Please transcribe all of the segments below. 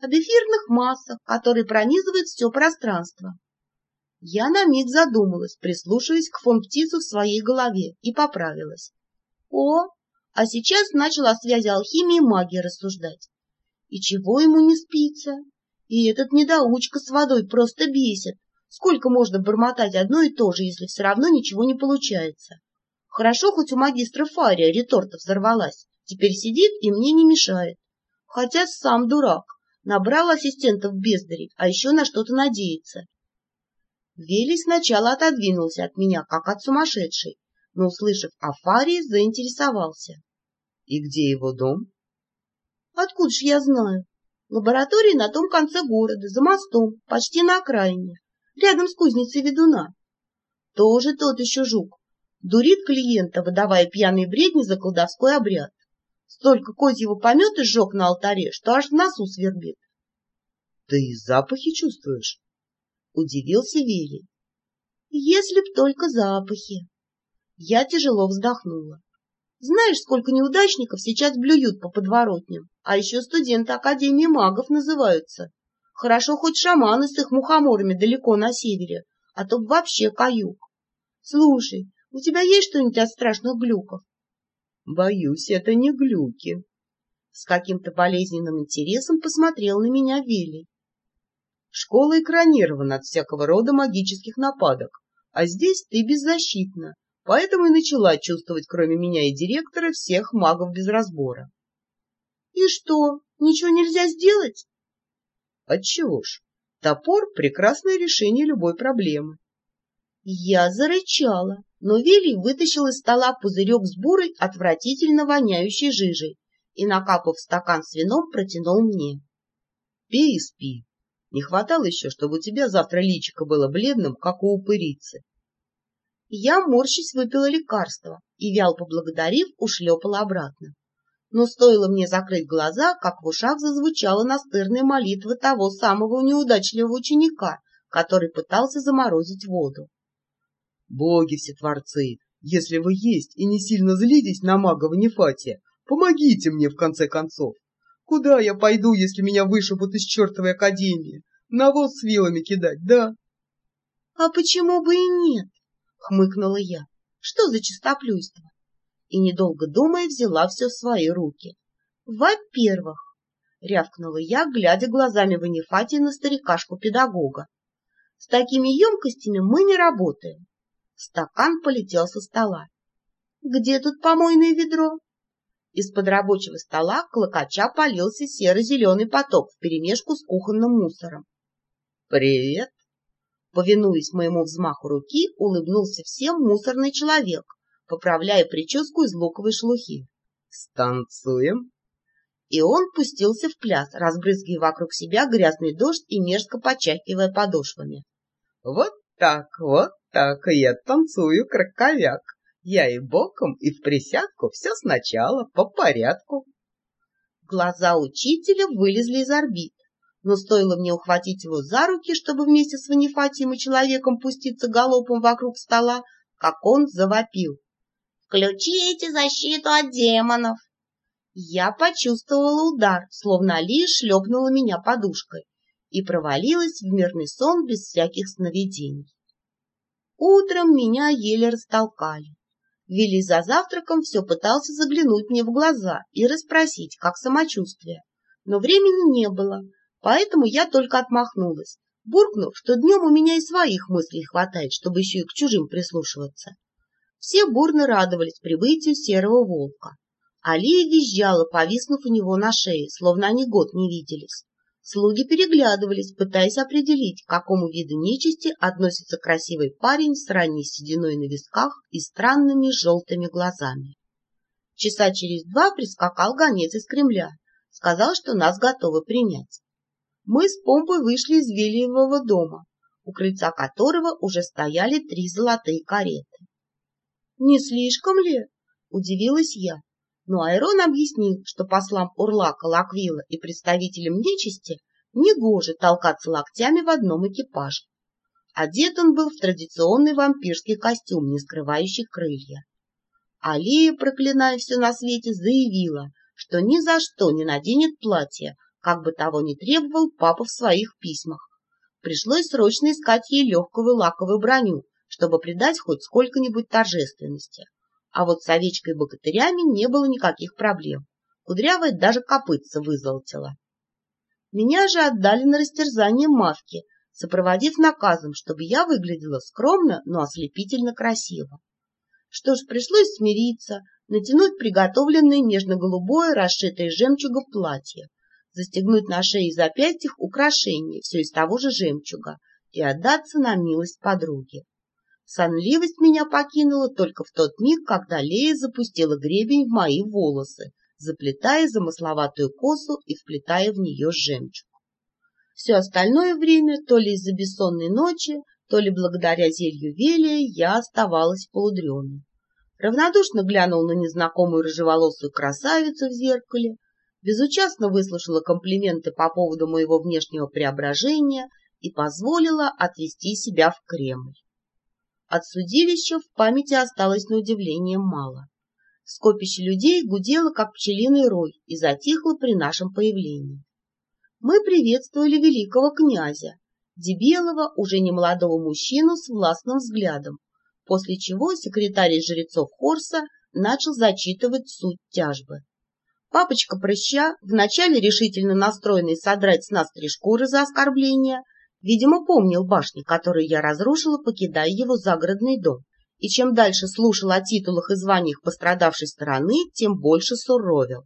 об эфирных массах, которые пронизывают все пространство. Я на миг задумалась, прислушиваясь к фон птицу в своей голове, и поправилась. О, а сейчас начал о связи алхимии и магии рассуждать. И чего ему не спится? И этот недоучка с водой просто бесит. Сколько можно бормотать одно и то же, если все равно ничего не получается? Хорошо, хоть у магистра Фария реторта взорвалась. Теперь сидит и мне не мешает. Хотя сам дурак. Набрал ассистентов бездарей, а еще на что-то надеется. Велий сначала отодвинулся от меня, как от сумасшедшей, но, услышав о Фарии, заинтересовался. — И где его дом? — Откуда ж я знаю? Лаборатория на том конце города, за мостом, почти на окраине, рядом с кузницей ведуна. Тоже тот еще жук. Дурит клиента, выдавая пьяные бредни за колдовской обряд. Столько козьего помета сжег на алтаре, что аж в носу свербит. — Ты запахи чувствуешь? — удивился Вилли. — Если б только запахи. Я тяжело вздохнула. Знаешь, сколько неудачников сейчас блюют по подворотням, а еще студенты Академии магов называются. Хорошо хоть шаманы с их мухоморами далеко на севере, а то б вообще каюк. Слушай, у тебя есть что-нибудь от страшных глюков? Боюсь, это не глюки. С каким-то болезненным интересом посмотрел на меня Вилли. Школа экранирована от всякого рода магических нападок, а здесь ты беззащитна, поэтому и начала чувствовать, кроме меня и директора, всех магов без разбора. — И что, ничего нельзя сделать? — Отчего ж, топор — прекрасное решение любой проблемы. Я зарычала, но Вилли вытащил из стола пузырек с бурой, отвратительно воняющей жижей и, накапав стакан с вином, протянул мне. — Пей и спи. Не хватало еще, чтобы у тебя завтра личико было бледным, как у упырицы. Я, морщись, выпила лекарство и, вял поблагодарив, ушлепала обратно. Но стоило мне закрыть глаза, как в ушах зазвучала настырная молитва того самого неудачливого ученика, который пытался заморозить воду. Боги всетворцы, если вы есть и не сильно злитесь на мага Ванифатия, помогите мне в конце концов. Куда я пойду, если меня вышибут из чертовой академии? Навоз с вилами кидать, да? — А почему бы и нет? — хмыкнула я. — Что за чистоплюйство? И, недолго думая, взяла все в свои руки. — Во-первых, — рявкнула я, глядя глазами Ванифатия на старикашку-педагога, — с такими емкостями мы не работаем. Стакан полетел со стола. «Где тут помойное ведро?» Из-под рабочего стола клокоча полился серо-зеленый поток вперемешку с кухонным мусором. «Привет!» Повинуясь моему взмаху руки, улыбнулся всем мусорный человек, поправляя прическу из луковой шелухи. «Станцуем?» И он пустился в пляс, разбрызгивая вокруг себя грязный дождь и мерзко почахивая подошвами. «Вот так, вот так я танцую краковяк. Я и боком, и в присядку, все сначала, по порядку. Глаза учителя вылезли из орбит, но стоило мне ухватить его за руки, чтобы вместе с Ванифатием и человеком пуститься галопом вокруг стола, как он завопил. «Включите защиту от демонов!» Я почувствовала удар, словно Алия шлепнула меня подушкой и провалилась в мирный сон без всяких сновидений. Утром меня еле растолкали. Вилли за завтраком все пытался заглянуть мне в глаза и расспросить, как самочувствие. Но времени не было, поэтому я только отмахнулась, буркнув, что днем у меня и своих мыслей хватает, чтобы еще и к чужим прислушиваться. Все бурно радовались прибытию серого волка. Алия визжала, повиснув у него на шее, словно они год не виделись. Слуги переглядывались, пытаясь определить, к какому виду нечисти относится красивый парень с ранней сединой на висках и странными желтыми глазами. Часа через два прискакал гонец из Кремля, сказал, что нас готовы принять. Мы с помпой вышли из Велиевого дома, у крыльца которого уже стояли три золотые кареты. — Не слишком ли? — удивилась я. Но Айрон объяснил, что послам Урлака, Лаквила и представителям нечисти негоже толкаться локтями в одном экипаже. Одет он был в традиционный вампирский костюм, не скрывающий крылья. Алия, проклиная все на свете, заявила, что ни за что не наденет платье, как бы того ни требовал папа в своих письмах. Пришлось срочно искать ей легкую лаковую броню, чтобы придать хоть сколько-нибудь торжественности. А вот с овечкой-богатырями не было никаких проблем. Кудрявая даже копытца вызолотила. Меня же отдали на растерзание мавки, сопроводив наказом, чтобы я выглядела скромно, но ослепительно красиво. Что ж, пришлось смириться, натянуть приготовленное нежно-голубое, расшитое жемчугом платье, застегнуть на шее и запястьях украшения, все из того же жемчуга, и отдаться на милость подруги. Сонливость меня покинула только в тот миг, когда Лея запустила гребень в мои волосы, заплетая замысловатую косу и вплетая в нее жемчуг. Все остальное время, то ли из-за бессонной ночи, то ли благодаря зелью Велия, я оставалась полудреной. Равнодушно глянул на незнакомую рыжеволосую красавицу в зеркале, безучастно выслушала комплименты по поводу моего внешнего преображения и позволила отвести себя в Кремль. От судилища в памяти осталось на удивление мало. Скопище людей гудело, как пчелиный рой, и затихло при нашем появлении. Мы приветствовали великого князя, дебелого, уже немолодого мужчину с властным взглядом, после чего секретарь жрецов Хорса начал зачитывать суть тяжбы. Папочка прыща, вначале решительно настроенный содрать с нас три шкуры за оскорбление, видимо, помнил башни, которые я разрушила, покидая его загородный дом, и чем дальше слушал о титулах и званиях пострадавшей стороны, тем больше суровил.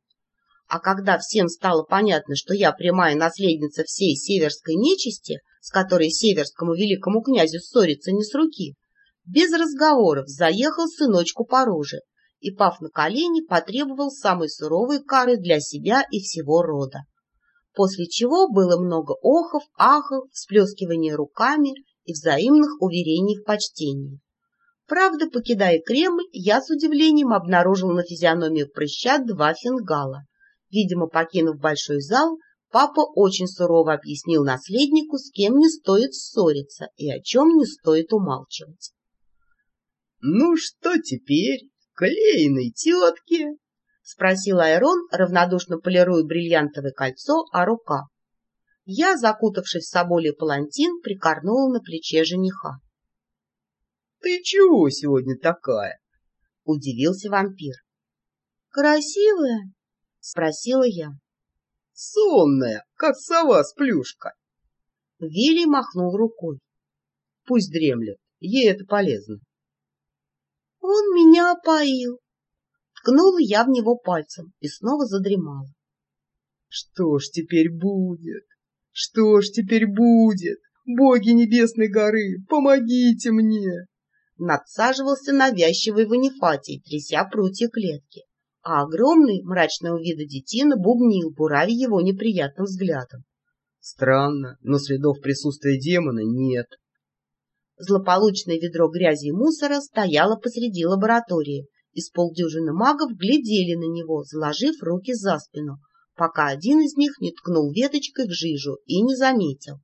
А когда всем стало понятно, что я прямая наследница всей северской нечисти, с которой северскому великому князю ссориться не с руки, без разговоров заехал сыночку по роже и, пав на колени, потребовал самой суровой кары для себя и всего рода. После чего было много охов, ахов, всплескивания руками и взаимных уверений в почтении. Правда, покидая Кремль, я с удивлением обнаружил на физиономии прыща два фингала. Видимо, покинув большой зал, папа очень сурово объяснил наследнику, с кем не стоит ссориться и о чем не стоит умалчивать. — Ну что теперь, клеиной тетки? — спросил Айрон, равнодушно полируя бриллиантовое кольцо о рука. Я, закутавшись в соболий палантин, прикорнула на плече жениха. — Ты чего сегодня такая? — удивился вампир. — Красивая? — спросила я. — Сонная, как сова с плюшка. Вилли махнул рукой. — Пусть дремлет, ей это полезно. Он меня опоил. Ткнула я в него пальцем и снова задремала. Что ж теперь будет? Что ж теперь будет? Боги Небесной горы, помогите мне! Надсаживался навязчивый Ванифатий, тряся прутья клетки, а огромный, мрачного вида детина бубнил, буравя его неприятным взглядом. Странно, но следов присутствия демона нет. Злополучное ведро грязи и мусора стояло посреди лаборатории, и с полдюжины магов глядели на него, заложив руки за спину, пока один из них не ткнул веточкой в жижу и не заметил.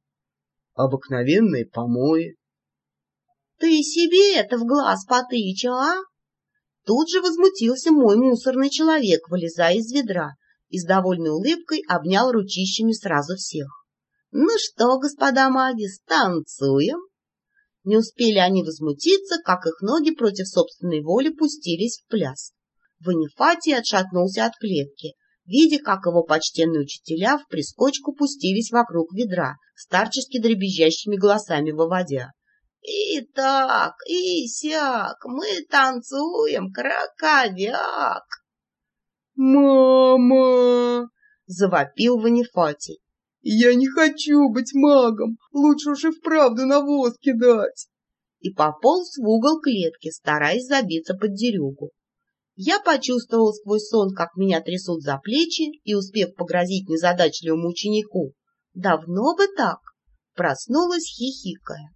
Обыкновенные помои. — Ты себе это в глаз потыча, а? Тут же возмутился мой мусорный человек, вылезая из ведра, и с довольной улыбкой обнял ручищами сразу всех. — Ну что, господа маги, станцуем? Не успели они возмутиться, как их ноги против собственной воли пустились в пляс. Ванифатий отшатнулся от клетки, видя, как его почтенные учителя в прискочку пустились вокруг ведра, старчески дребезжащими голосами выводя. «И так, и сяк, мы танцуем, краковяк!» «Мама!» — завопил Ванифатий. Я не хочу быть магом, лучше уж и вправду на воз кидать. И пополз в угол клетки, стараясь забиться под дерюгу. Я почувствовал сквозь сон, как меня трясут за плечи, и, успев погрозить незадачливому ученику, давно бы так, проснулась хихикая.